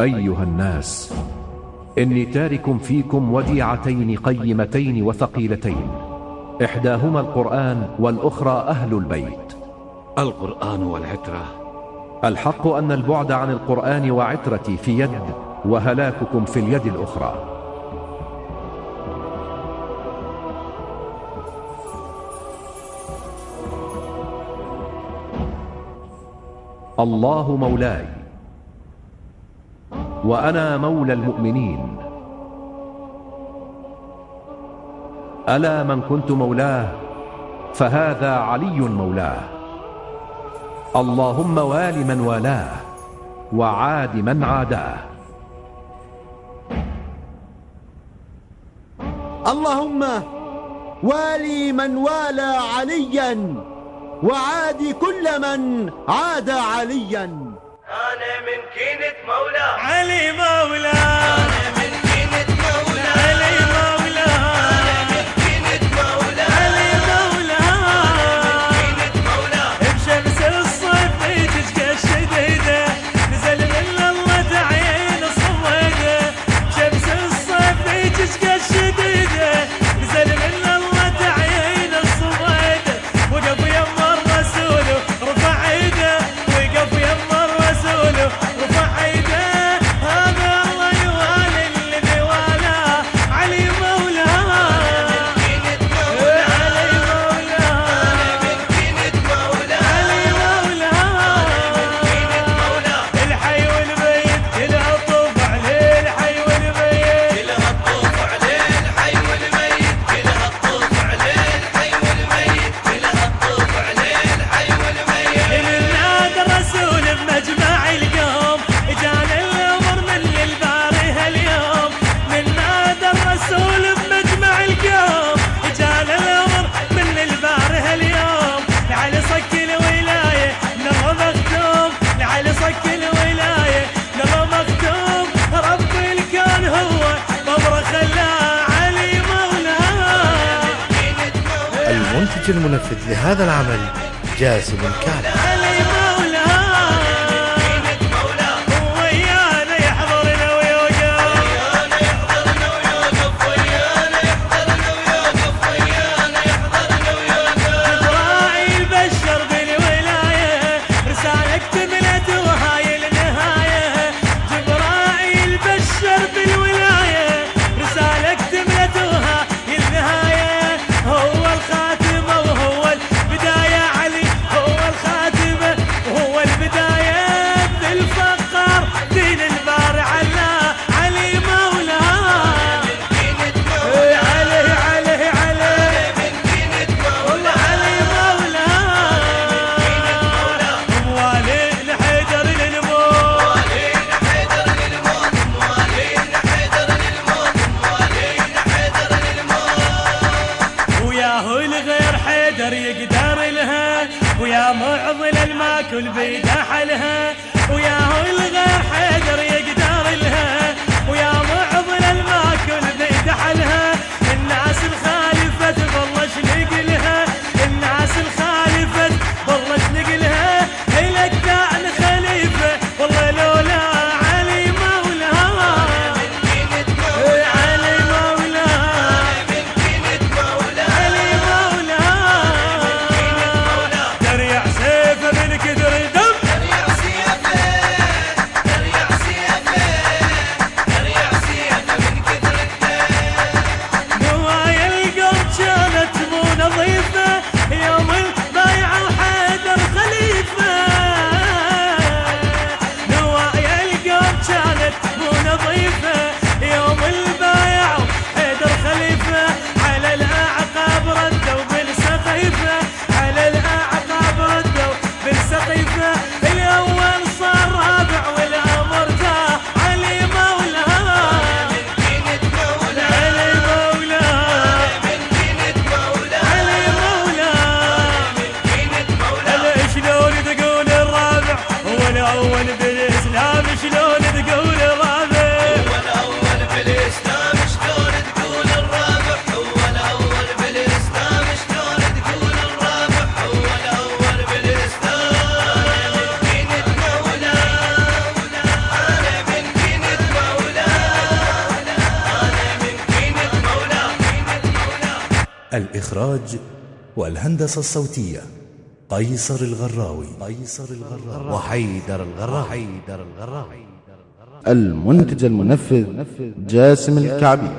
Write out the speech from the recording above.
أيها الناس إني تارك فيكم وديعتين قيمتين وثقيلتين. إحداهما القرآن والأخرى أهل البيت. القرآن والعترة. الحق أن البعد عن القرآن وعترتي في يد وهلاككم في اليد الأخرى. الله مولاي وأنا مولى المؤمنين. ألا من كنت مولاه فهذا علي مولاه. اللهم وال من والاه وعاد من عاداه. اللهم والي من والى عليا وعاد كل من عاد عليا. من كينة مولاه علي مولاه المنتج المنفذ لهذا العمل جاسم كعب. من معضل الماكل بيده حلها وياهو حدر يا بالإسلام شلون تقول هو الأول بالإسلام شلون تقول الرابع؟ هو الأول بالإسلام شلون تقول هو الأول بالإسلام من كنت أنا من كنت أنا من كنت الإخراج والهندسة الصوتية. قيصر الغراوي. قيصر الغراوي. وحيدر الغراء حيدر الغراء المنتج المنفذ جاسم الكعبي.